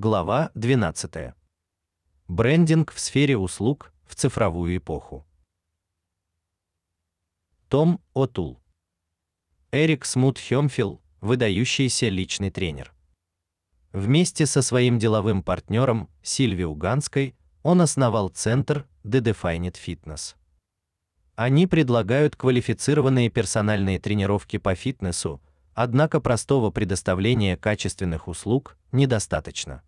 Глава 12. Брендинг в сфере услуг в цифровую эпоху. Том Отул. Эрик Смут Хёмфилл, выдающийся личный тренер. Вместе со своим деловым партнером Сильви Уганской он основал центр The Defined Fitness. Они предлагают квалифицированные персональные тренировки по фитнесу, однако простого предоставления качественных услуг недостаточно.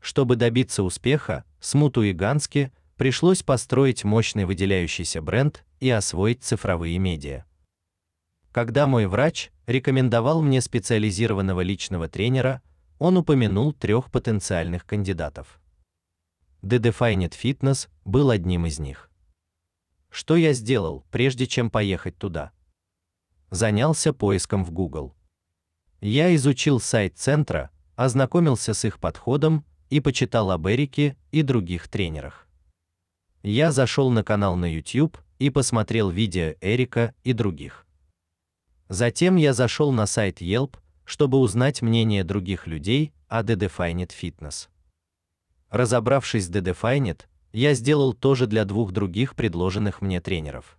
Чтобы добиться успеха, Смуту и Ганске пришлось построить мощный выделяющийся бренд и освоить цифровые медиа. Когда мой врач рекомендовал мне специализированного личного тренера, он упомянул трех потенциальных кандидатов. The Defined Fitness был одним из них. Что я сделал, прежде чем поехать туда? Занялся поиском в Google. Я изучил сайт центра, ознакомился с их подходом и почитал об Эрике и других тренерах. Я зашел на канал на YouTube и посмотрел видео Эрика и других. Затем я зашел на сайт Yelp, чтобы узнать мнение других людей о The Defined Fitness. Разобравшись с The Defined, я сделал то же для двух других предложенных мне тренеров.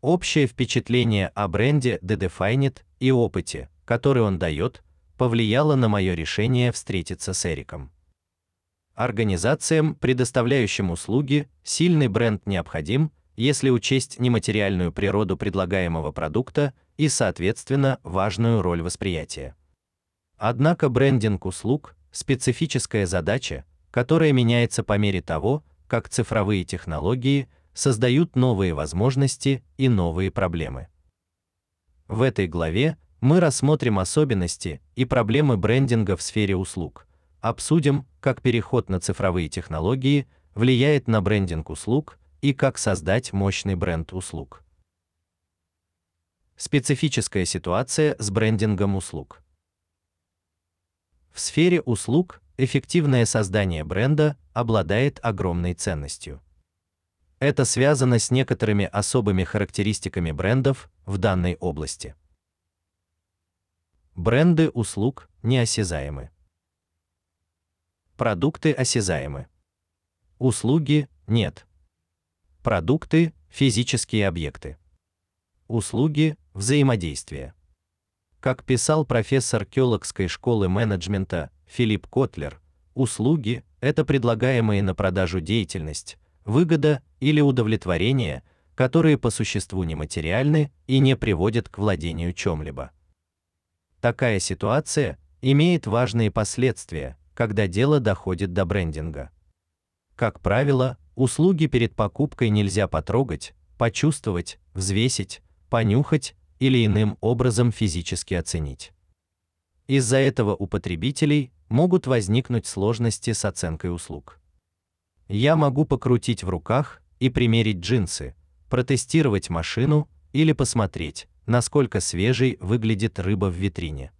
Общее впечатление о бренде The Defined и опыте, который он дает, повлияло на мое решение встретиться с Эриком. Организациям, предоставляющим услуги, сильный бренд необходим, если учесть нематериальную природу предлагаемого продукта и, соответственно, важную роль восприятия. Однако брендинг услуг специфическая задача, которая меняется по мере того, как цифровые технологии создают новые возможности и новые проблемы. В этой главе мы рассмотрим особенности и проблемы брендинга в сфере услуг обсудим, как переход на цифровые технологии влияет на брендинг услуг и как создать мощный бренд услуг. Специфическая ситуация с брендингом услуг. В сфере услуг эффективное создание бренда обладает огромной ценностью. Это связано с некоторыми особыми характеристиками брендов в данной области. Бренды услуг неосязаемы. Продукты осязаемы. Услуги нет. Продукты физические объекты. Услуги взаимодействие. Как писал профессор Кёлокской школы менеджмента Филипп Котлер, услуги это предлагаемые на продажу деятельность, выгода или удовлетворение, которые по существу нематериальны и не приводят к владению чем-либо. Такая ситуация имеет важные последствия, когда дело доходит до брендинга. Как правило, услуги перед покупкой нельзя потрогать, почувствовать, взвесить, понюхать или иным образом физически оценить. Из-за этого у потребителей могут возникнуть сложности с оценкой услуг. Я могу покрутить в руках и примерить джинсы, протестировать машину или посмотреть, насколько свежей выглядит рыба в витрине.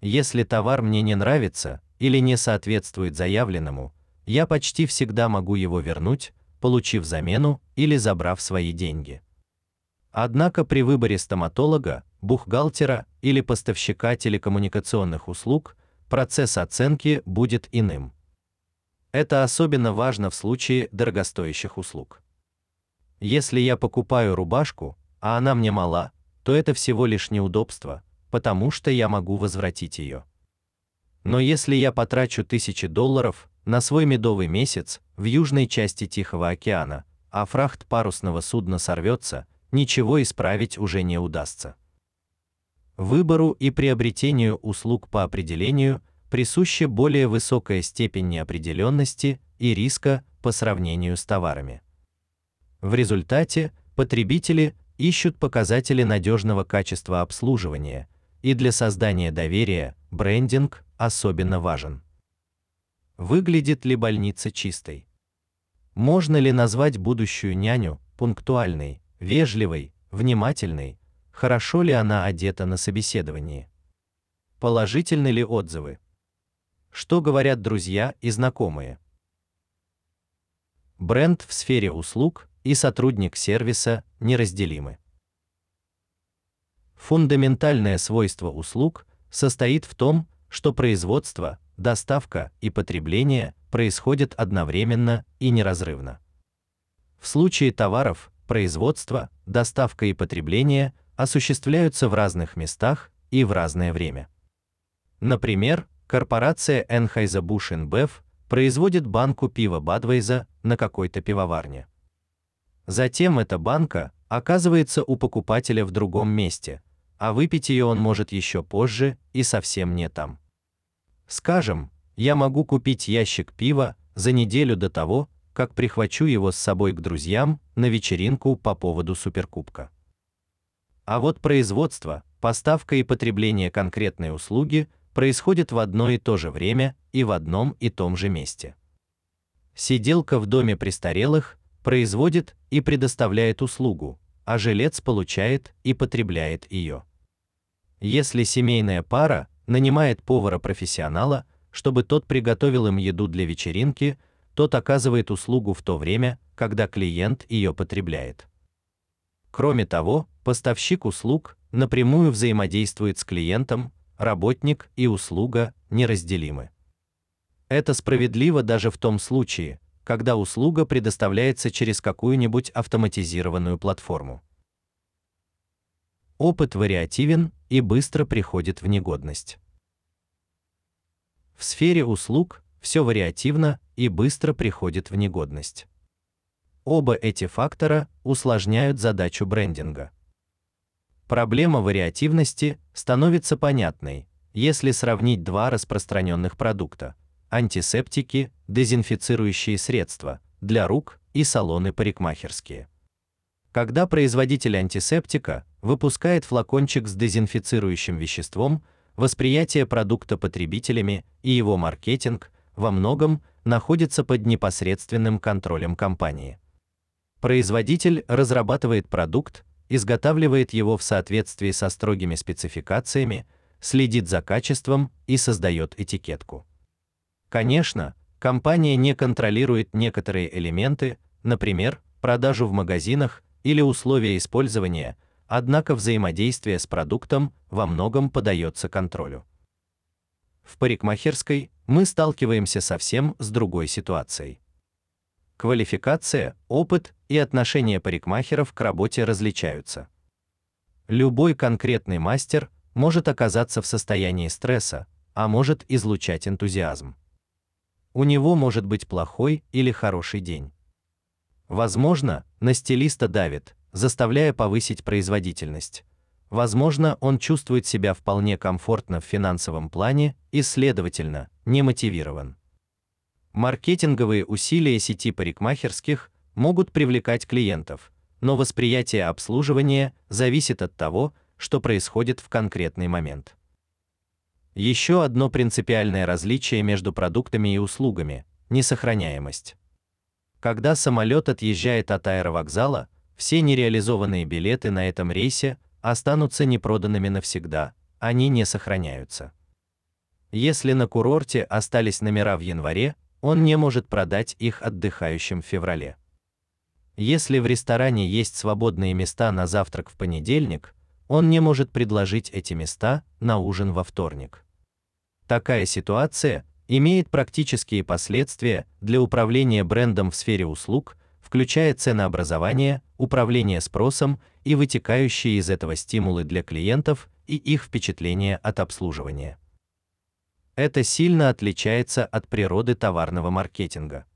Если товар мне не нравится, или не соответствует заявленному, я почти всегда могу его вернуть, получив замену или забрав свои деньги. Однако при выборе стоматолога, бухгалтера или поставщика телекоммуникационных услуг процесс оценки будет иным. Это особенно важно в случае дорогостоящих услуг. Если я покупаю рубашку, а она мне мала, то это всего лишь неудобство, потому что я могу возвратить ее. Но если я потрачу тысячи долларов на свой медовый месяц в южной части Тихого океана, а фрахт парусного судна сорвется, ничего исправить уже не удастся. Выбору и приобретению услуг по определению присуща более высокая степень неопределенности и риска по сравнению с товарами. В результате потребители ищут показатели надежного качества обслуживания, и для создания доверия брендинг особенно важен. Выглядит ли больница чистой? Можно ли назвать будущую няню пунктуальной, вежливой, внимательной? Хорошо ли она одета на собеседовании? Положительны ли отзывы? Что говорят друзья и знакомые? Бренд в сфере услуг и сотрудник сервиса неразделимы. Фундаментальное свойство услуг состоит в том, что производство, доставка и потребление происходят одновременно и неразрывно. В случае товаров производство, доставка и потребление осуществляются в разных местах и в разное время. Например, корпорация Anheuser-Busch InBev производит банку пива Budweiser на какой-то пивоварне. Затем эта банка оказывается у покупателя в другом месте, а выпить ее он может еще позже и совсем не там. Скажем, я могу купить ящик пива за неделю до того, как прихвачу его с собой к друзьям на вечеринку по поводу суперкубка. А вот производство, поставка и потребление конкретной услуги происходит в одно и то же время и в одном и том же месте. Сиделка в доме престарелых производит и предоставляет услугу, а жилец получает и потребляет ее. Если семейная пара нанимает повара-профессионала, чтобы тот приготовил им еду для вечеринки, тот оказывает услугу в то время, когда клиент ее потребляет. Кроме того, поставщик услуг напрямую взаимодействует с клиентом, работник и услуга неразделимы. Это справедливо даже в том случае, когда услуга предоставляется через какую-нибудь автоматизированную платформу. Опыт вариативен и быстро приходит в негодность. В сфере услуг все вариативно и быстро приходит в негодность. Оба эти фактора усложняют задачу брендинга. Проблема вариативности становится понятной, если сравнить два распространенных продукта: антисептики, дезинфицирующие средства для рук и салоны парикмахерские. Когда производитель антисептика выпускает флакончик с дезинфицирующим веществом, восприятие продукта потребителями и его маркетинг во многом находится под непосредственным контролем компании. Производитель разрабатывает продукт, изготавливает его в соответствии со строгими спецификациями, следит за качеством и создает этикетку. Конечно, компания не контролирует некоторые элементы, например, продажу в магазинах или условия использования, однако взаимодействие с продуктом во многом подается контролю. В парикмахерской мы сталкиваемся совсем с другой ситуацией. Квалификация, опыт и отношение парикмахеров к работе различаются. Любой конкретный мастер может оказаться в состоянии стресса, а может излучать энтузиазм. У него может быть плохой или хороший день. Возможно, на стилиста давит, заставляя повысить производительность. Возможно, он чувствует себя вполне комфортно в финансовом плане и, следовательно, не мотивирован. Маркетинговые усилия сети парикмахерских могут привлекать клиентов, но восприятие обслуживания зависит от того, что происходит в конкретный момент. Еще одно принципиальное различие между продуктами и услугами несохраняемость. Когда самолет отъезжает от аэровокзала, все нереализованные билеты на этом рейсе останутся непроданными навсегда, они не сохраняются. Если на курорте остались номера в январе, он не может продать их отдыхающим в феврале. Если в ресторане есть свободные места на завтрак в понедельник, он не может предложить эти места на ужин во вторник. Такая ситуация имеет практические последствия для управления брендом в сфере услуг, включая ценообразование, управление спросом и вытекающие из этого стимулы для клиентов и их впечатления от обслуживания. Это сильно отличается от природы товарного маркетинга.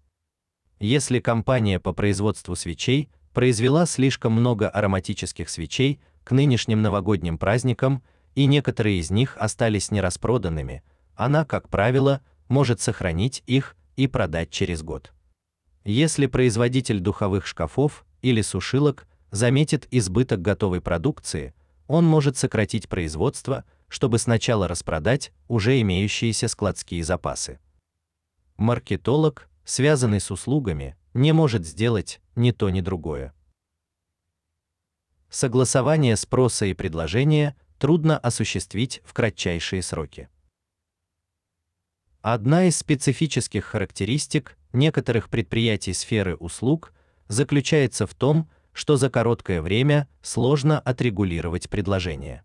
Если компания по производству свечей произвела слишком много ароматических свечей к нынешним новогодним праздникам, и некоторые из них остались нераспроданными, она, как правило, может сохранить их и продать через год. Если производитель духовых шкафов или сушилок заметит избыток готовой продукции, он может сократить производство, чтобы сначала распродать уже имеющиеся складские запасы. Маркетолог, связанный с услугами, не может сделать ни то, ни другое. Согласование спроса и предложения трудно осуществить в кратчайшие сроки. Одна из специфических характеристик некоторых предприятий сферы услуг заключается в том, что за короткое время сложно отрегулировать предложение.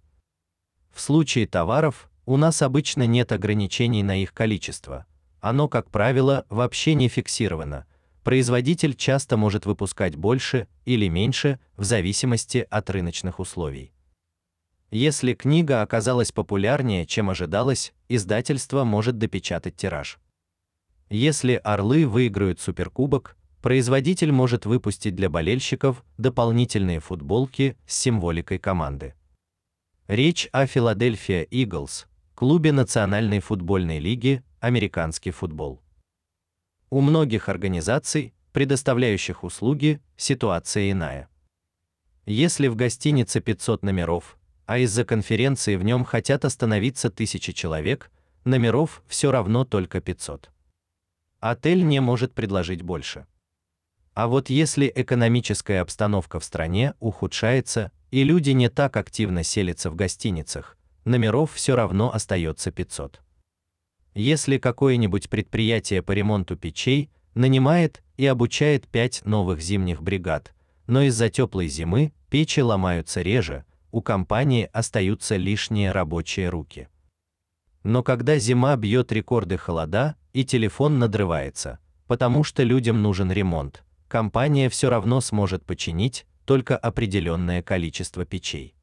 В случае товаров У нас обычно нет ограничений на их количество. Оно, как правило, вообще не фиксировано. Производитель часто может выпускать больше или меньше в зависимости от рыночных условий. Если книга оказалась популярнее, чем ожидалось, издательство может допечатать тираж. Если Орлы выиграют суперкубок, производитель может выпустить для болельщиков дополнительные футболки с символикой команды. Речь о Philadelphia Eagles, клубе Национальной футбольной лиги, американский футбол. У многих организаций, предоставляющих услуги, ситуация иная. Если в гостинице 500 номеров, а из-за конференции в нем хотят остановиться тысячи человек, номеров все равно только 500. Отель не может предложить больше. А вот если экономическая обстановка в стране ухудшается, и люди не так активно селятся в гостиницах, номеров все равно остается 500. Если какое-нибудь предприятие по ремонту печей нанимает и обучает 5 новых зимних бригад, но из-за теплой зимы печи ломаются реже, у компании остаются лишние рабочие руки. Но когда зима бьет рекорды холода и телефон надрывается, потому что людям нужен ремонт, компания все равно сможет починить только определенное количество печей.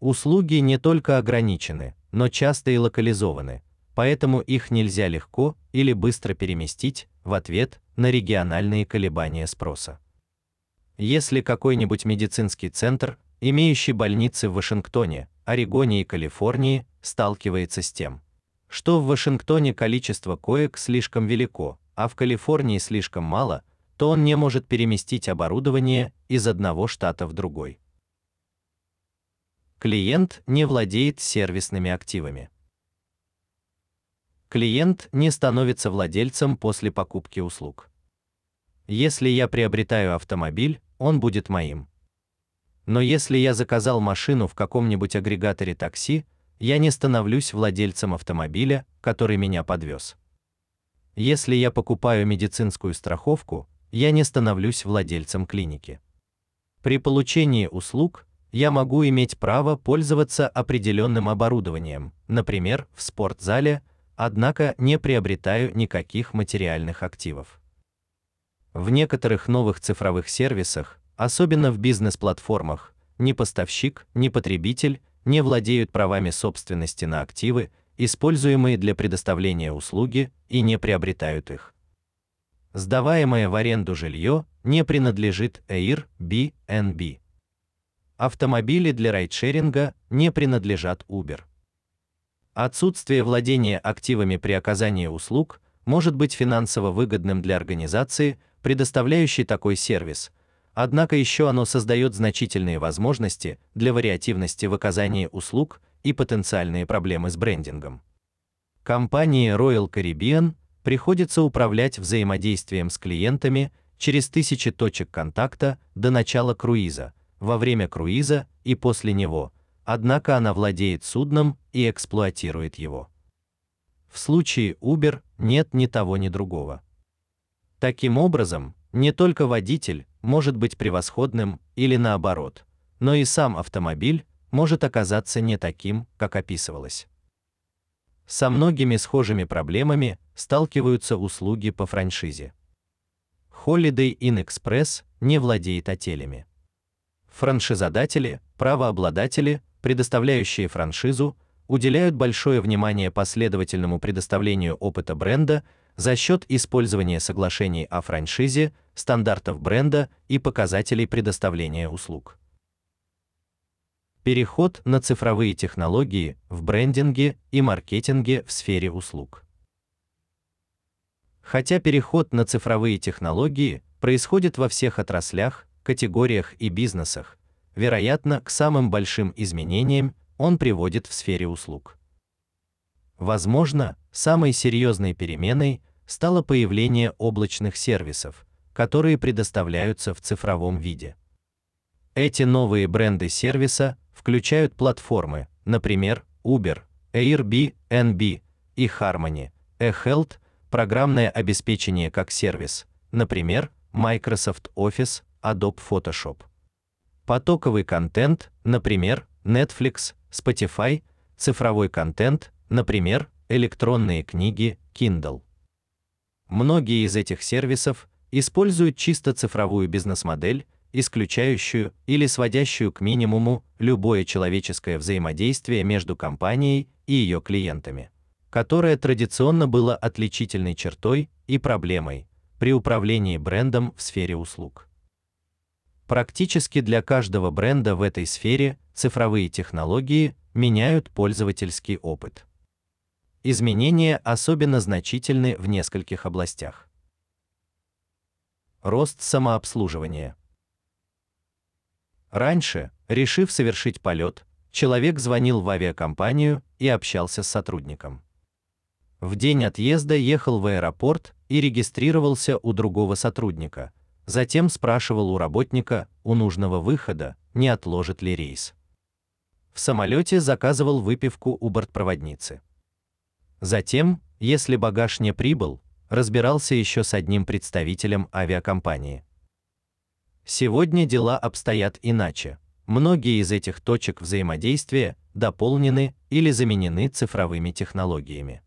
Услуги не только ограничены, но часто и локализованы, поэтому их нельзя легко или быстро переместить в ответ на региональные колебания спроса. Если какой-нибудь медицинский центр, имеющий больницы в Вашингтоне, Орегоне и Калифорнии, сталкивается с тем, что в Вашингтоне количество коек слишком велико, а в Калифорнии слишком мало, то он не может переместить оборудование из одного штата в другой. Клиент не владеет сервисными активами клиент не становится владельцем после покупки услуг. Если я приобретаю автомобиль, он будет моим. Но если я заказал машину в каком-нибудь агрегаторе такси, я не становлюсь владельцем автомобиля, который меня подвез. Если я покупаю медицинскую страховку, я не становлюсь владельцем клиники. При получении услуг я могу иметь право пользоваться определенным оборудованием, например, в спортзале, однако не приобретаю никаких материальных активов. В некоторых новых цифровых сервисах, особенно в бизнес-платформах, ни поставщик, ни потребитель не владеют правами собственности на активы, используемые для предоставления услуги, и не приобретают их. Сдаваемое в аренду жилье не принадлежит Airbnb. Автомобили для райдшеринга не принадлежат Uber. Отсутствие владения активами при оказании услуг может быть финансово выгодным для организации, предоставляющей такой сервис. Однако еще оно создает значительные возможности для вариативности в оказании услуг и потенциальные проблемы с брендингом. Компании Royal Caribbean приходится управлять взаимодействием с клиентами через тысячи точек контакта до начала круиза, во время круиза и после него однако она владеет судном и эксплуатирует его. В случае Uber нет ни того, ни другого. Таким образом, не только водитель может быть превосходным или наоборот, но и сам автомобиль может оказаться не таким, как описывалось. Со многими схожими проблемами сталкиваются услуги по франшизе. Holiday Inn Express не владеет отелями. Франшизодатели, правообладатели предоставляющие франшизу, уделяют большое внимание последовательному предоставлению опыта бренда за счет использования соглашений о франшизе, стандартов бренда и показателей предоставления услуг. Переход на цифровые технологии в брендинге и маркетинге в сфере услуг. Хотя переход на цифровые технологии происходит во всех отраслях, категориях и бизнесах, вероятно, к самым большим изменениям он приводит в сфере услуг. Возможно, самой серьезной переменой стало появление облачных сервисов, которые предоставляются в цифровом виде. Эти новые бренды сервиса включают платформы, например, Uber, Airbnb и Harmony, eHealth, программное обеспечение как сервис, например, Microsoft Office, Adobe Photoshop потоковый контент, например, Netflix, Spotify, цифровой контент, например, электронные книги Kindle. Многие из этих сервисов используют чисто цифровую бизнес-модель, исключающую или сводящую к минимуму любое человеческое взаимодействие между компанией и ее клиентами, которое традиционно было отличительной чертой и проблемой при управлении брендом в сфере услуг. Практически для каждого бренда в этой сфере цифровые технологии меняют пользовательский опыт. Изменения особенно значительны в нескольких областях. Рост самообслуживания. Раньше, решив совершить полет, человек звонил в авиакомпанию и общался с сотрудником. В день отъезда ехал в аэропорт и регистрировался у другого сотрудника. Затем спрашивал у работника у нужного выхода, не отложит ли рейс. В самолете заказывал выпивку у бортпроводницы. Затем, если багаж не прибыл, разбирался еще с одним представителем авиакомпании. Сегодня дела обстоят иначе. Многие из этих точек взаимодействия дополнены или заменены цифровыми технологиями.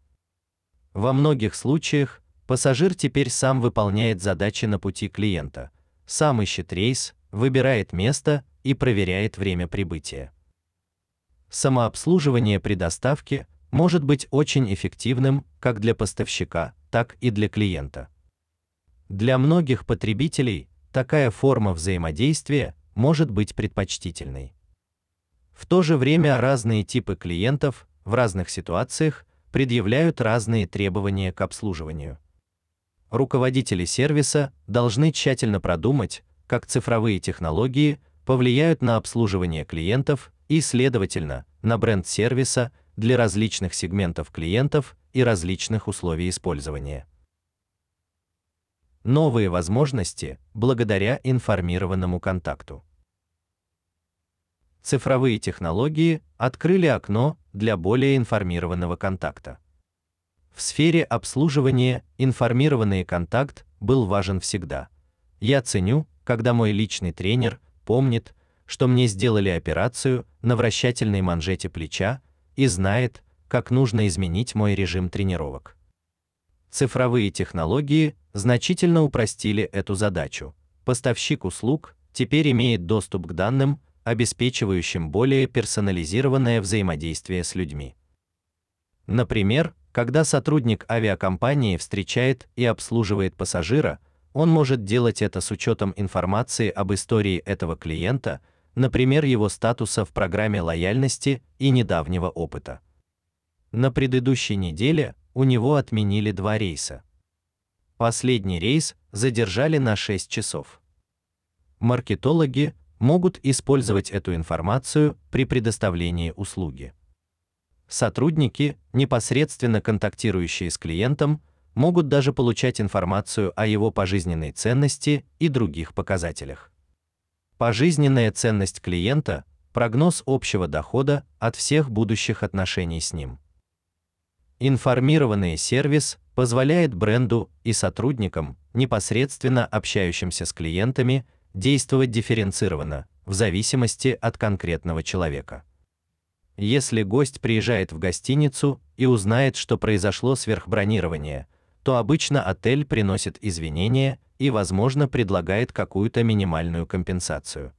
Во многих случаях пассажир теперь сам выполняет задачи на пути клиента, сам ищет рейс, выбирает место и проверяет время прибытия. Самообслуживание при доставке может быть очень эффективным как для поставщика, так и для клиента. Для многих потребителей такая форма взаимодействия может быть предпочтительной. В то же время разные типы клиентов в разных ситуациях предъявляют разные требования к обслуживанию. Руководители сервиса должны тщательно продумать, как цифровые технологии повлияют на обслуживание клиентов и, следовательно, на бренд сервиса для различных сегментов клиентов и различных условий использования новые возможности благодаря информированному контакту. Цифровые технологии открыли окно для более информированного контакта. В сфере обслуживания информированный контакт был важен всегда. Я ценю, когда мой личный тренер помнит, что мне сделали операцию на вращательной манжете плеча и знает, как нужно изменить мой режим тренировок. Цифровые технологии значительно упростили эту задачу. Поставщик услуг теперь имеет доступ к данным, обеспечивающим более персонализированное взаимодействие с людьми. Например, когда сотрудник авиакомпании встречает и обслуживает пассажира, он может делать это с учетом информации об истории этого клиента, например, его статуса в программе лояльности и недавнего опыта. На предыдущей неделе у него отменили два рейса. Последний рейс задержали на 6 часов. Маркетологи могут использовать эту информацию при предоставлении услуги. Сотрудники, непосредственно контактирующие с клиентом, могут даже получать информацию о его пожизненной ценности и других показателях. Пожизненная ценность клиента прогноз общего дохода от всех будущих отношений с ним. Информированный сервис позволяет бренду и сотрудникам, непосредственно общающимся с клиентами, действовать дифференцированно в зависимости от конкретного человека. Если гость приезжает в гостиницу и узнает, что произошло сверхбронирование, то обычно отель приносит извинения и, возможно, предлагает какую-то минимальную компенсацию.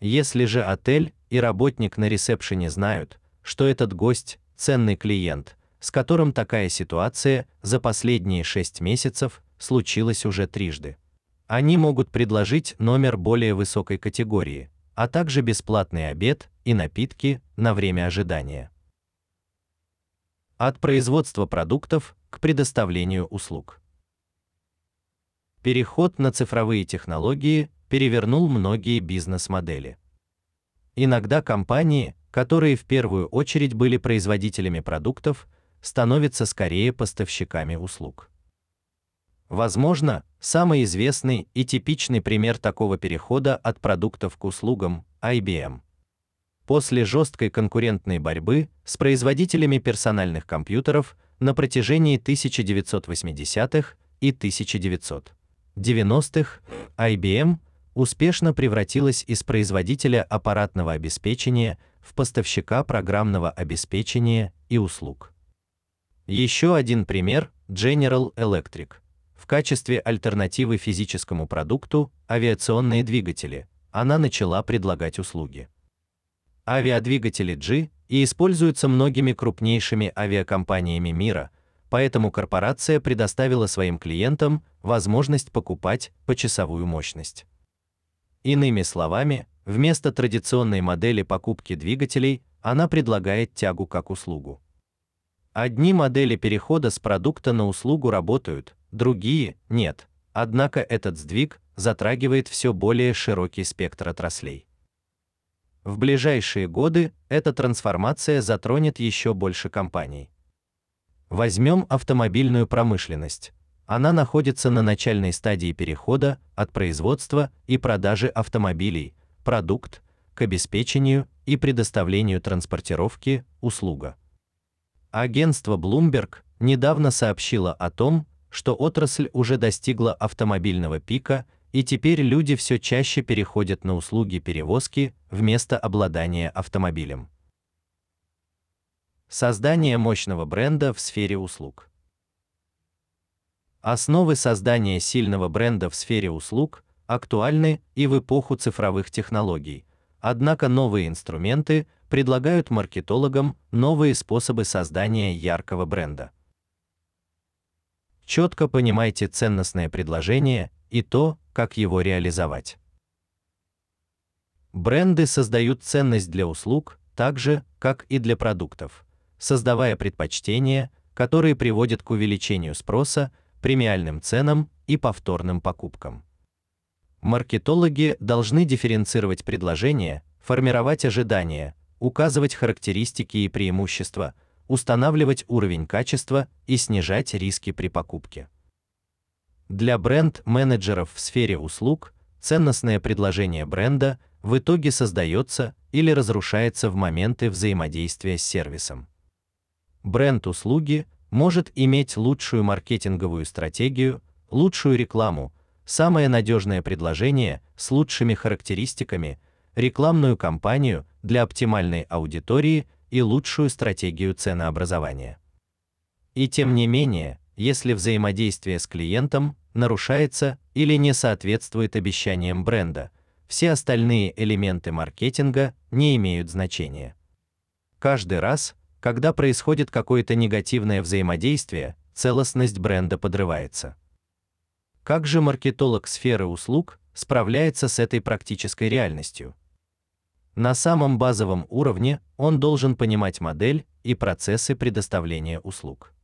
Если же отель и работник на ресепшене знают, что этот гость ценный клиент, с которым такая ситуация за последние 6 месяцев случилась уже трижды. Они могут предложить номер более высокой категории, а также бесплатный обед и напитки на время ожидания. От производства продуктов к предоставлению услуг. Переход на цифровые технологии перевернул многие бизнес-модели. Иногда компании, которые в первую очередь были производителями продуктов, становятся скорее поставщиками услуг. Возможно, самый известный и типичный пример такого перехода от продуктов к услугам IBM. После жесткой конкурентной борьбы с производителями персональных компьютеров на протяжении 1980-х и 1990-х, IBM успешно превратилась из производителя аппаратного обеспечения в поставщика программного обеспечения и услуг. Еще один пример General Electric. В качестве альтернативы физическому продукту авиационные двигатели она начала предлагать услуги. Авиадвигатели G и используются многими крупнейшими авиакомпаниями мира, поэтому корпорация предоставила своим клиентам возможность покупать почасовую мощность. Иными словами, вместо традиционной модели покупки двигателей, она предлагает тягу как услугу. Одни модели перехода с продукта на услугу работают, другие нет. Однако этот сдвиг затрагивает все более широкий спектр отраслей. В ближайшие годы эта трансформация затронет еще больше компаний. Возьмем автомобильную промышленность. Она находится на начальной стадии перехода от производства и продажи автомобилей, продукт, к обеспечению и предоставлению транспортировки, услуга. Агентство Bloomberg недавно сообщило о том, что отрасль уже достигла автомобильного пика, и теперь люди все чаще переходят на услуги перевозки вместо обладания автомобилем. Создание мощного бренда в сфере услуг. Основы создания сильного бренда в сфере услуг актуальны и в эпоху цифровых технологий. Однако новые инструменты предлагают маркетологам новые способы создания яркого бренда. Четко понимайте ценностное предложение и то, как его реализовать. Бренды создают ценность для услуг так же, как и для продуктов, создавая предпочтения, которые приводят к увеличению спроса, премиальным ценам и повторным покупкам. Маркетологи должны дифференцировать предложения, формировать ожидания, указывать характеристики и преимущества, устанавливать уровень качества и снижать риски при покупке. Для бренд-менеджеров в сфере услуг ценностное предложение бренда в итоге создается или разрушается в моменты взаимодействия с сервисом. Бренд услуги может иметь лучшую маркетинговую стратегию, лучшую рекламу, самое надежное предложение с лучшими характеристиками, рекламную кампанию для оптимальной аудитории и лучшую стратегию ценообразования. И тем не менее, если взаимодействие с клиентом нарушается или не соответствует обещаниям бренда, все остальные элементы маркетинга не имеют значения. Каждый раз, когда происходит какое-то негативное взаимодействие, целостность бренда подрывается. Как же маркетолог сферы услуг справляется с этой практической реальностью? На самом базовом уровне он должен понимать модель и процессы предоставления услуг.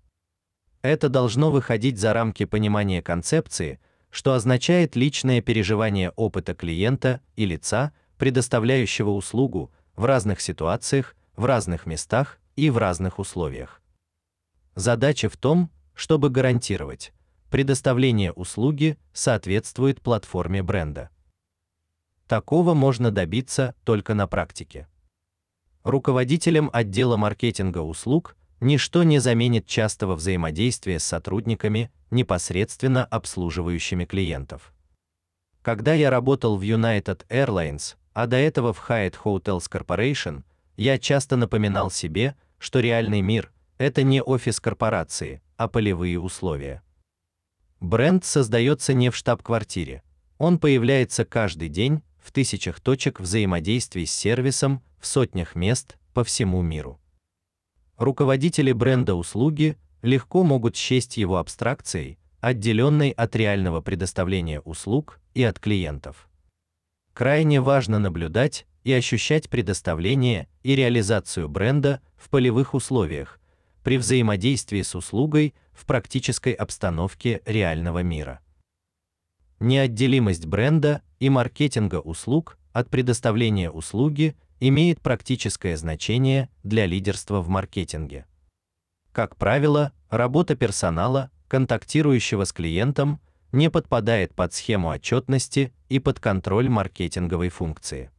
Это должно выходить за рамки понимания концепции, что означает личное переживание опыта клиента и лица, предоставляющего услугу в разных ситуациях, в разных местах и в разных условиях. Задача в том, чтобы гарантировать предоставление услуги соответствует платформе бренда. Такого можно добиться только на практике. Руководителям отдела маркетинга услуг ничто не заменит частого взаимодействия с сотрудниками, непосредственно обслуживающими клиентов. Когда я работал в United Airlines, а до этого в Hyatt Hotels Corporation, я часто напоминал себе, что реальный мир это не офис корпорации, а полевые условия. Бренд создается не в штаб-квартире. Он появляется каждый день в тысячах точек взаимодействий с сервисом в сотнях мест по всему миру. Руководители бренда услуги легко могут счесть его абстракцией, отделенной от реального предоставления услуг и от клиентов. Крайне важно наблюдать и ощущать предоставление и реализацию бренда в полевых условиях, при взаимодействии с услугой в практической обстановке реального мира. Неотделимость бренда и маркетинга услуг от предоставления услуги имеет практическое значение для лидерства в маркетинге. Как правило, работа персонала, контактирующего с клиентом, не подпадает под схему отчетности и под контроль маркетинговой функции.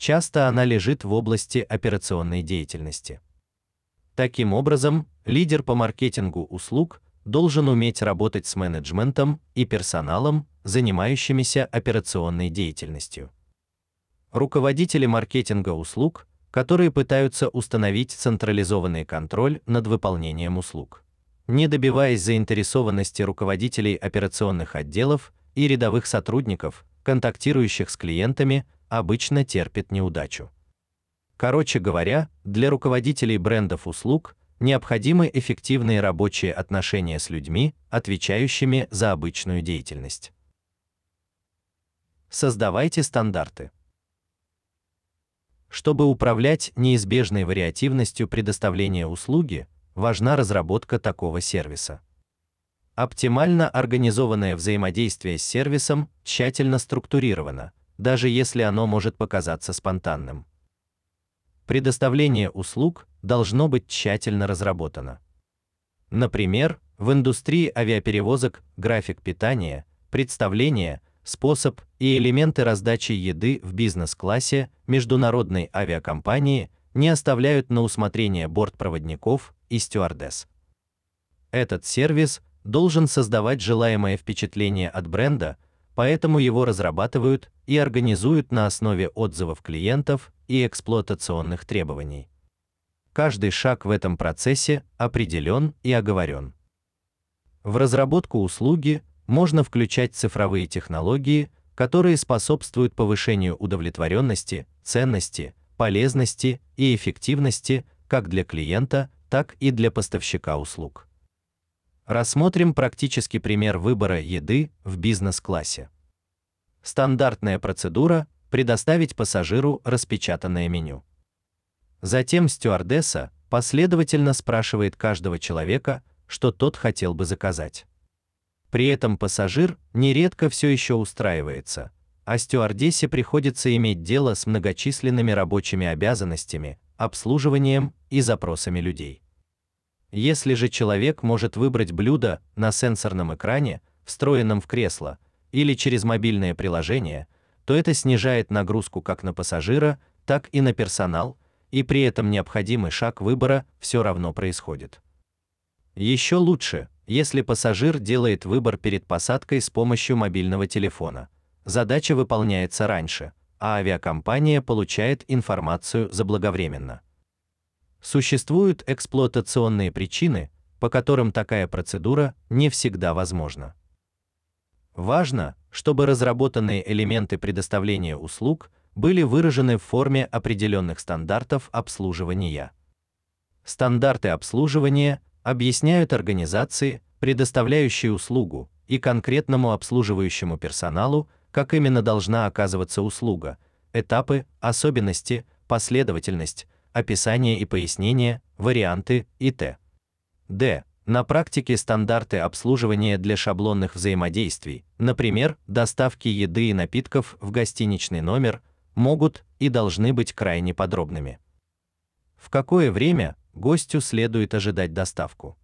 Часто она лежит в области операционной деятельности. Таким образом, лидер по маркетингу услуг должен уметь работать с менеджментом и персоналом, занимающимися операционной деятельностью. Руководители маркетинга услуг которые пытаются установить централизованный контроль над выполнением услуг. Не добиваясь заинтересованности руководителей операционных отделов и рядовых сотрудников, контактирующих с клиентами, обычно терпит неудачу. Короче говоря, для руководителей брендов услуг необходимы эффективные рабочие отношения с людьми, отвечающими за обычную деятельность. Создавайте стандарты. Чтобы управлять неизбежной вариативностью предоставления услуги, важна разработка такого сервиса. Оптимально организованное взаимодействие с сервисом тщательно структурировано, даже если оно может показаться спонтанным. Предоставление услуг должно быть тщательно разработано. Например, в индустрии авиаперевозок график питания, представление, способ и элементы раздачи еды в бизнес-классе международной авиакомпании не оставляют на усмотрение бортпроводников и стюардесс. Этот сервис должен создавать желаемое впечатление от бренда, поэтому его разрабатывают и организуют на основе отзывов клиентов и эксплуатационных требований. Каждый шаг в этом процессе определен и оговорен. В разработку услуги можно включать цифровые технологии, которые способствуют повышению удовлетворенности, ценности, полезности и эффективности как для клиента, так и для поставщика услуг. Рассмотрим практический пример выбора еды в бизнес-классе. Стандартная процедура предоставить пассажиру распечатанное меню. Затем стюардесса последовательно спрашивает каждого человека, что тот хотел бы заказать. При этом пассажир нередко все еще устраивается, а стюардессе приходится иметь дело с многочисленными рабочими обязанностями, обслуживанием и запросами людей. Если же человек может выбрать блюдо на сенсорном экране, встроенном в кресло, или через мобильное приложение, то это снижает нагрузку как на пассажира, так и на персонал, и при этом необходимый шаг выбора все равно происходит. Еще лучше, если пассажир делает выбор перед посадкой с помощью мобильного телефона. Задача выполняется раньше, а авиакомпания получает информацию заблаговременно. Существуют эксплуатационные причины, по которым такая процедура не всегда возможна. Важно, чтобы разработанные элементы предоставления услуг были выражены в форме определенных стандартов обслуживания. Стандарты обслуживания объясняют организации, предоставляющие услугу, и конкретному обслуживающему персоналу, как именно должна оказываться услуга, этапы, особенности, последовательность, описание и пояснение, варианты и т. Д. На практике стандарты обслуживания для шаблонных взаимодействий, например, доставки еды и напитков в гостиничный номер, могут и должны быть крайне подробными. В какое время гостю следует ожидать доставку.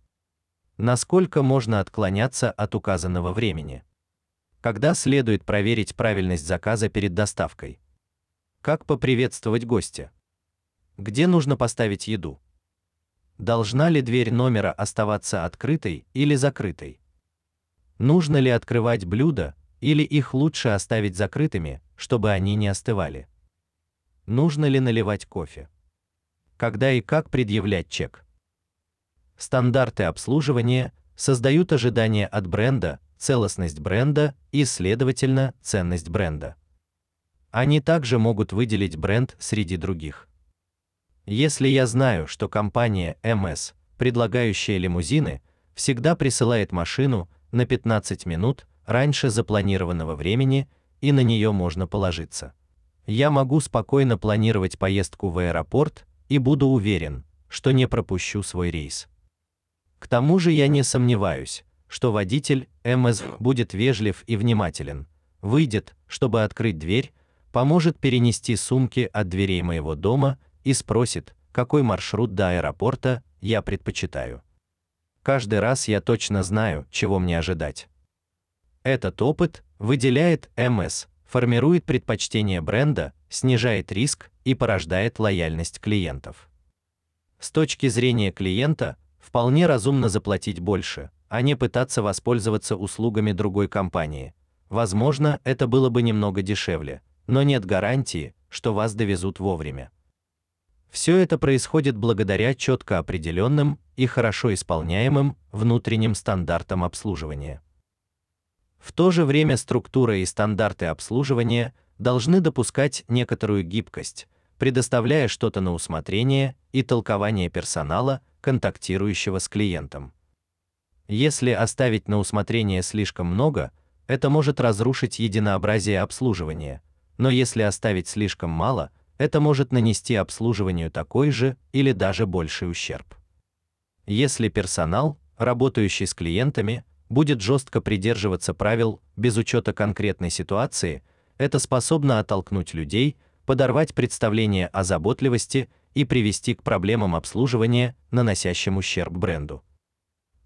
Насколько можно отклоняться от указанного времени? Когда следует проверить правильность заказа перед доставкой? Как поприветствовать гостя? Где нужно поставить еду? Должна ли дверь номера оставаться открытой или закрытой? Нужно ли открывать блюда или их лучше оставить закрытыми, чтобы они не остывали? Нужно ли наливать кофе? когда и как предъявлять чек. Стандарты обслуживания создают ожидания от бренда, целостность бренда и, следовательно, ценность бренда. Они также могут выделить бренд среди других. Если я знаю, что компания МС, предлагающая лимузины, всегда присылает машину на 15 минут раньше запланированного времени, и на нее можно положиться. Я могу спокойно планировать поездку в аэропорт и буду уверен, что не пропущу свой рейс. К тому же я не сомневаюсь, что водитель МС будет вежлив и внимателен, выйдет, чтобы открыть дверь, поможет перенести сумки от дверей моего дома и спросит, какой маршрут до аэропорта я предпочитаю. Каждый раз я точно знаю, чего мне ожидать. Этот опыт выделяет МС, формирует предпочтение бренда, снижает риск и порождает лояльность клиентов. С точки зрения клиента, вполне разумно заплатить больше, а не пытаться воспользоваться услугами другой компании. Возможно, это было бы немного дешевле, но нет гарантии, что вас довезут вовремя. Все это происходит благодаря четко определенным и хорошо исполняемым внутренним стандартам обслуживания. В то же время структура и стандарты обслуживания должны допускать некоторую гибкость, предоставляя что-то на усмотрение и толкование персонала, контактирующего с клиентом. Если оставить на усмотрение слишком много, это может разрушить единообразие обслуживания, но если оставить слишком мало, это может нанести обслуживанию такой же или даже больший ущерб. Если персонал, работающий с клиентами, будет жестко придерживаться правил без учета конкретной ситуации, это способно оттолкнуть людей, подорвать представление о заботливости и привести к проблемам обслуживания, наносящим ущерб бренду.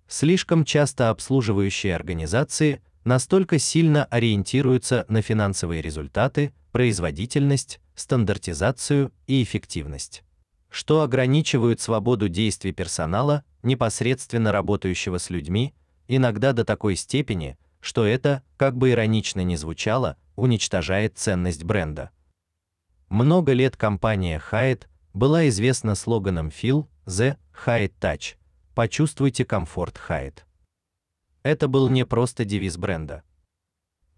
Слишком часто обслуживающие организации настолько сильно ориентируются на финансовые результаты, производительность, стандартизацию и эффективность, что ограничивают свободу действий персонала, непосредственно работающего с людьми, иногда до такой степени, что это, как бы иронично ни звучало, уничтожает ценность бренда. Много лет компания Hyatt была известна слоганом Feel the Hyatt Touch. Почувствуйте комфорт Hyatt. Это был не просто девиз бренда.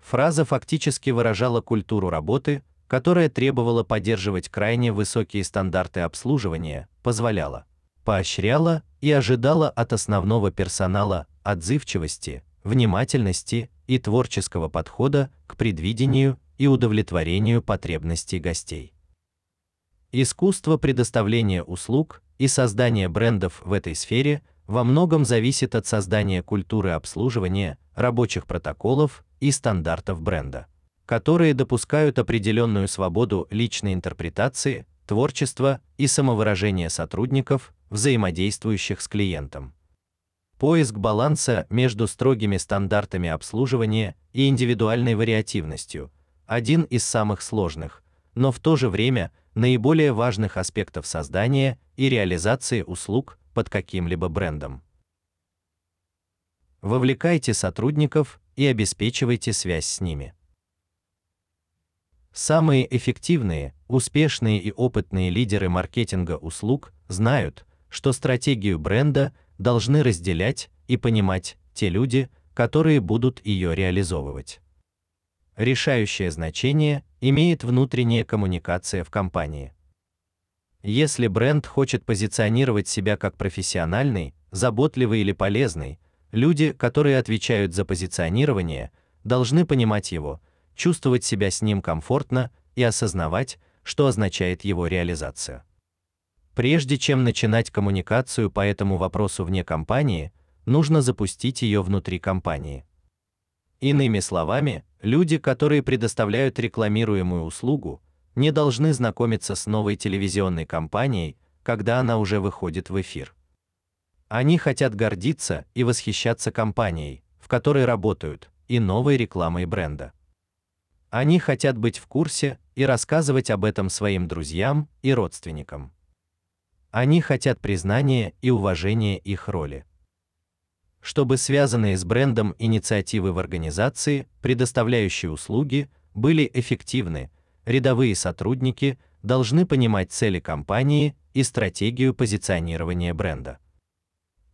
Фраза фактически выражала культуру работы, которая требовала поддерживать крайне высокие стандарты обслуживания, позволяла, поощряла и ожидала от основного персонала отзывчивости, внимательности и творческого подхода к предвидению и удовлетворению потребностей гостей. Искусство предоставления услуг и создания брендов в этой сфере во многом зависит от создания культуры обслуживания, рабочих протоколов и стандартов бренда, которые допускают определенную свободу личной интерпретации, творчества и самовыражения сотрудников, взаимодействующих с клиентом. Поиск баланса между строгими стандартами обслуживания и индивидуальной вариативностью один из самых сложных, но в то же время наиболее важных аспектов создания и реализации услуг под каким-либо брендом. Вовлекайте сотрудников и обеспечивайте связь с ними. Самые эффективные, успешные и опытные лидеры маркетинга услуг знают, что стратегию бренда должны разделять и понимать те люди, которые будут ее реализовывать. Решающее значение имеет внутренняя коммуникация в компании. Если бренд хочет позиционировать себя как профессиональный, заботливый или полезный, люди, которые отвечают за позиционирование, должны понимать его, чувствовать себя с ним комфортно и осознавать, что означает его реализация. Прежде чем начинать коммуникацию по этому вопросу вне компании, нужно запустить ее внутри компании. Иными словами, люди, которые предоставляют рекламируемую услугу, не должны знакомиться с новой телевизионной кампанией, когда она уже выходит в эфир. Они хотят гордиться и восхищаться компанией, в которой работают, и новой рекламой бренда. Они хотят быть в курсе и рассказывать об этом своим друзьям и родственникам. Они хотят признания и уважения их роли. Чтобы связанные с брендом инициативы в организации, предоставляющие услуги, были эффективны, рядовые сотрудники должны понимать цели компании и стратегию позиционирования бренда.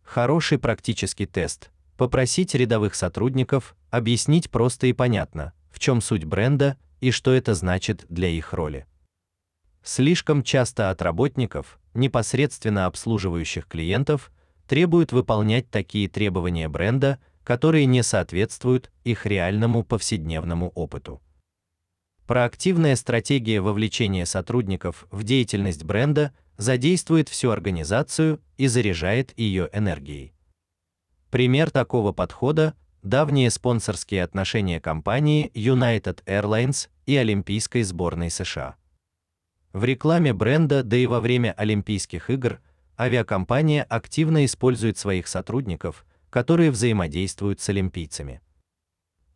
Хороший практический тест попросить рядовых сотрудников объяснить просто и понятно, в чем суть бренда и что это значит для их роли. Слишком часто от работников, непосредственно обслуживающих клиентов, требуют выполнять такие требования бренда, которые не соответствуют их реальному повседневному опыту. Проактивная стратегия вовлечения сотрудников в деятельность бренда задействует всю организацию и заряжает ее энергией. Пример такого подхода давние спонсорские отношения компании United Airlines и Олимпийской сборной США. В рекламе бренда, да и во время Олимпийских игр, авиакомпания активно использует своих сотрудников, которые взаимодействуют с олимпийцами.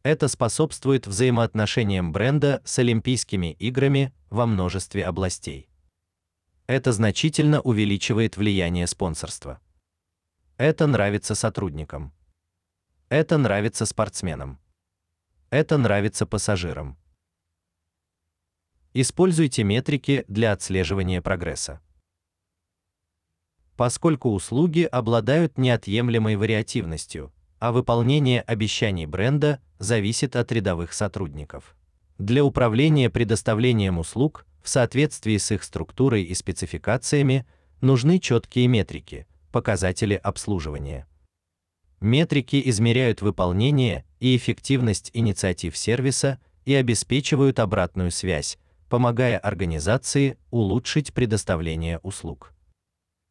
Это способствует взаимоотношениям бренда с Олимпийскими играми во множестве областей. Это значительно увеличивает влияние спонсорства. Это нравится сотрудникам. Это нравится спортсменам. Это нравится пассажирам. Используйте метрики для отслеживания прогресса. поскольку услуги обладают неотъемлемой вариативностью, а выполнение обещаний бренда зависит от рядовых сотрудников. Для управления предоставлением услуг в соответствии с их структурой и спецификациями нужны четкие метрики, показатели обслуживания. Метрики измеряют выполнение и эффективность инициатив сервиса и обеспечивают обратную связь, помогая организации улучшить предоставление услуг.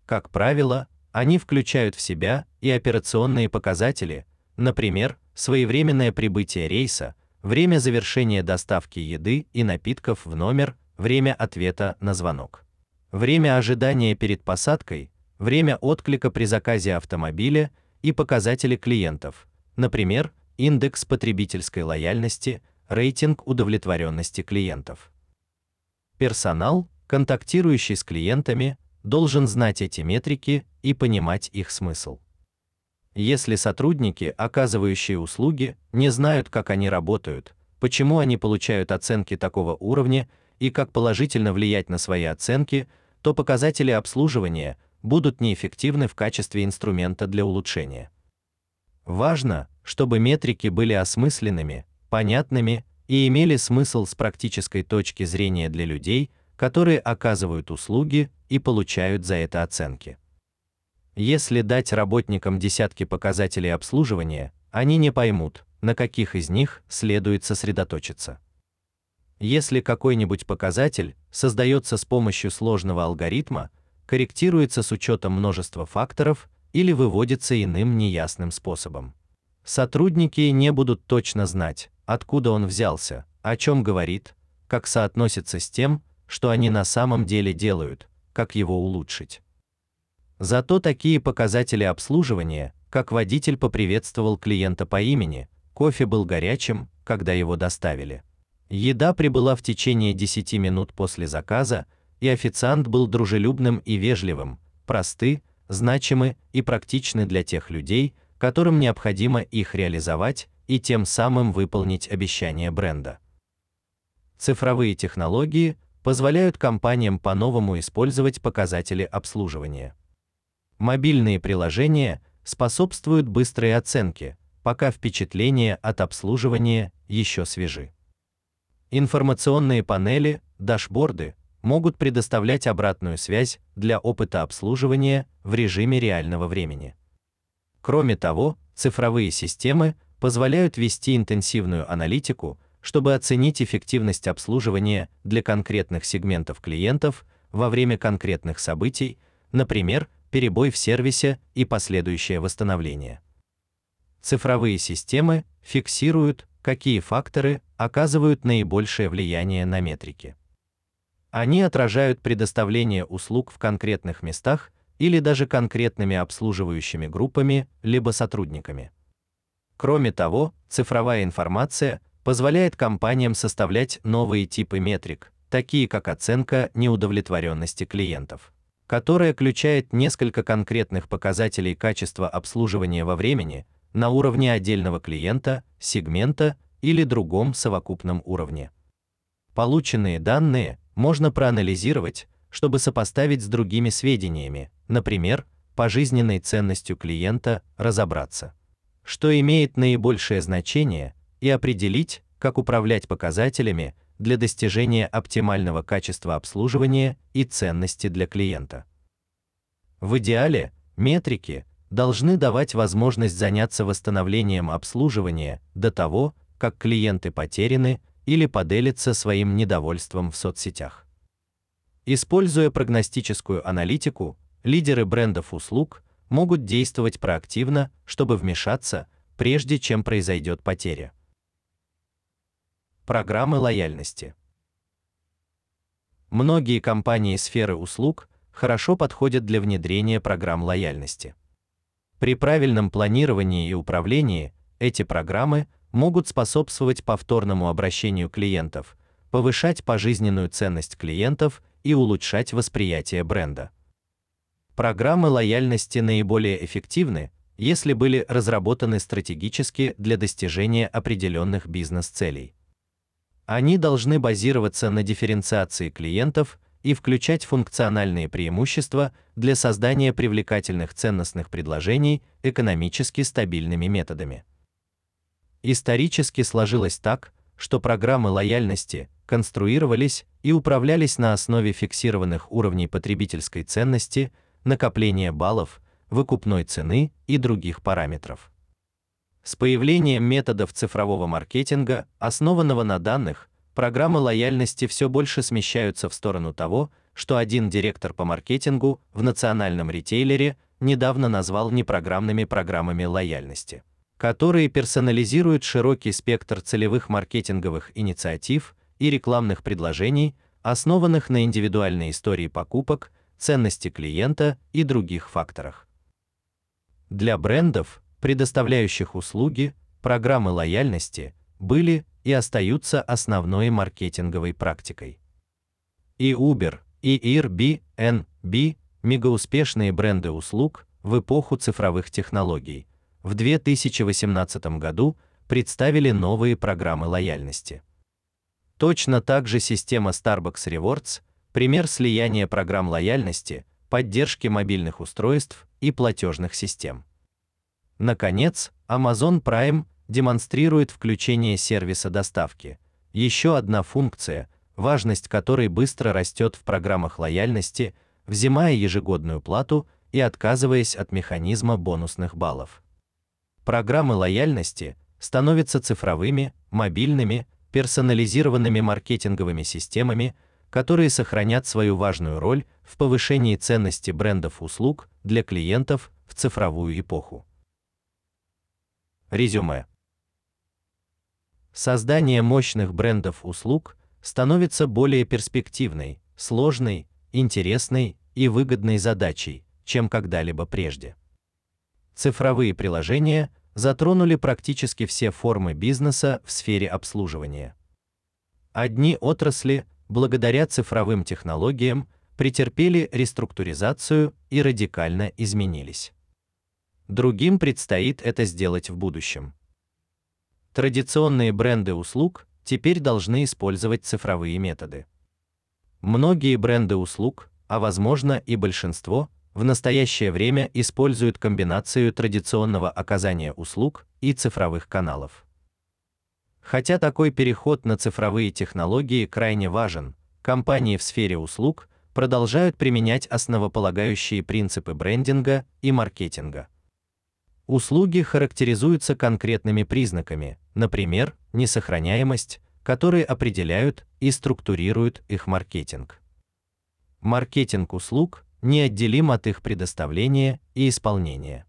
Как правило, они включают в себя и операционные показатели, например, своевременное прибытие рейса, время завершения доставки еды и напитков в номер, время ответа на звонок, время ожидания перед посадкой, время отклика при заказе автомобиля и показатели клиентов, например, индекс потребительской лояльности, рейтинг удовлетворенности клиентов. Персонал, контактирующий с клиентами, должен знать эти метрики и понимать их смысл. Если сотрудники, оказывающие услуги, не знают, как они работают, почему они получают оценки такого уровня и как положительно влиять на свои оценки, то показатели обслуживания будут неэффективны в качестве инструмента для улучшения. Важно, чтобы метрики были осмысленными, понятными и имели смысл с практической точки зрения для людей, которые оказывают услуги и получают за это оценки. Если дать работникам десятки показателей обслуживания, они не поймут, на каких из них следует сосредоточиться. Если какой-нибудь показатель создается с помощью сложного алгоритма, корректируется с учетом множества факторов или выводится иным неясным способом. Сотрудники не будут точно знать, откуда он взялся, о чем говорит, как соотносится с тем, что они на самом деле делают, как его улучшить. Зато такие показатели обслуживания, как водитель поприветствовал клиента по имени, кофе был горячим, когда его доставили. Еда прибыла в течение 10 минут после заказа, и официант был дружелюбным и вежливым, просты, значимы и практичны для тех людей, которым необходимо их реализовать и тем самым выполнить обещания бренда. Цифровые технологии позволяют компаниям по-новому использовать показатели обслуживания. Мобильные приложения способствуют быстрой оценке, пока впечатления от обслуживания еще свежи. Информационные панели, дашборды могут предоставлять обратную связь для опыта обслуживания в режиме реального времени. Кроме того, цифровые системы позволяют вести интенсивную аналитику, чтобы оценить эффективность обслуживания для конкретных сегментов клиентов во время конкретных событий, например, перебой в сервисе и последующее восстановление. Цифровые системы фиксируют, какие факторы оказывают наибольшее влияние на метрики. Они отражают предоставление услуг в конкретных местах или даже конкретными обслуживающими группами либо сотрудниками. Кроме того, цифровая информация позволяет компаниям составлять новые типы метрик, такие как оценка неудовлетворенности клиентов которая включает несколько конкретных показателей качества обслуживания во времени на уровне отдельного клиента, сегмента или другом совокупном уровне. Полученные данные можно проанализировать, чтобы сопоставить с другими сведениями, например, по жизненной ценностью клиента, разобраться, что имеет наибольшее значение, и определить, как управлять показателями, для достижения оптимального качества обслуживания и ценности для клиента. В идеале метрики должны давать возможность заняться восстановлением обслуживания до того, как клиенты потеряны или поделятся своим недовольством в соцсетях. Используя прогностическую аналитику, лидеры брендов услуг могут действовать проактивно, чтобы вмешаться, прежде чем произойдет потеря. Программы лояльности. Многие компании сферы услуг хорошо подходят для внедрения программ лояльности. При правильном планировании и управлении эти программы могут способствовать повторному обращению клиентов, повышать пожизненную ценность клиентов и улучшать восприятие бренда. Программы лояльности наиболее эффективны, если были разработаны стратегически для достижения определенных бизнес-целей. Они должны базироваться на дифференциации клиентов и включать функциональные преимущества для создания привлекательных ценностных предложений экономически стабильными методами. Исторически сложилось так, что программы лояльности конструировались и управлялись на основе фиксированных уровней потребительской ценности, накопления баллов, выкупной цены и других параметров. С появлением методов цифрового маркетинга, основанного на данных, программы лояльности все больше смещаются в сторону того, что один директор по маркетингу в национальном ритейлере недавно назвал непрограммными программами лояльности, которые персонализируют широкий спектр целевых маркетинговых инициатив и рекламных предложений, основанных на индивидуальной истории покупок, ценности клиента и других факторах. Для брендов, предоставляющих услуги, программы лояльности были и остаются основной маркетинговой практикой. И Uber, и Airbnb мегауспешные бренды услуг в эпоху цифровых технологий. В 2018 году представили новые программы лояльности. Точно так же система Starbucks Rewards пример слияния программ лояльности, поддержки мобильных устройств и платежных систем. Наконец, Amazon Prime демонстрирует включение сервиса доставки. Еще одна функция, важность которой быстро растет в программах лояльности, взимая ежегодную плату и отказываясь от механизма бонусных баллов. Программы лояльности становятся цифровыми, мобильными, персонализированными маркетинговыми системами, которые сохранят свою важную роль в повышении ценности брендов услуг для клиентов в цифровую эпоху. Резюме. Создание мощных брендов услуг становится более перспективной, сложной, интересной и выгодной задачей, чем когда-либо прежде. Цифровые приложения затронули практически все формы бизнеса в сфере обслуживания. Одни отрасли, благодаря цифровым технологиям, претерпели реструктуризацию и радикально изменились. Другим предстоит это сделать в будущем. Традиционные бренды услуг теперь должны использовать цифровые методы. Многие бренды услуг, а возможно и большинство, в настоящее время используют комбинацию традиционного оказания услуг и цифровых каналов. Хотя такой переход на цифровые технологии крайне важен, компании в сфере услуг продолжают применять основополагающие принципы брендинга и маркетинга. Услуги характеризуются конкретными признаками, например, несохраняемость, которые определяют и структурируют их маркетинг. Маркетинг услуг неотделим от их предоставления и исполнения.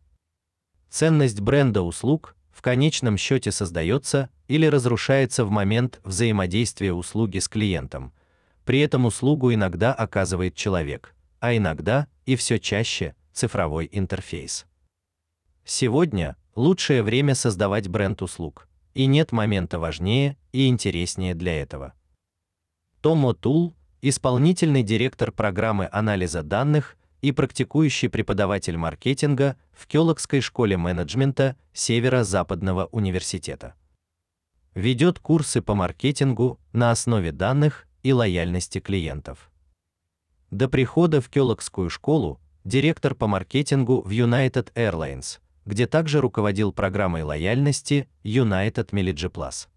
Ценность бренда услуг в конечном счете создается или разрушается в момент взаимодействия услуги с клиентом. При этом услугу иногда оказывает человек, а иногда и все чаще цифровой интерфейс. Сегодня лучшее время создавать бренд услуг, и нет момента важнее и интереснее для этого. Томо Тул, исполнительный директор программы анализа данных и практикующий преподаватель маркетинга в Кёлокской школе менеджмента Северо-Западного университета. Ведет курсы по маркетингу на основе данных и лояльности клиентов. До прихода в Кёлокскую школу директор по маркетингу в United Airlines где также руководил программой лояльности United Milage Plus.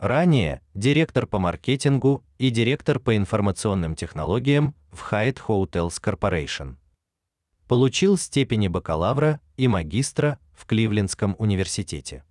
Ранее директор по маркетингу и директор по информационным технологиям в Hyatt Hotels Corporation. Получил степени бакалавра и магистра в Кливлендском университете.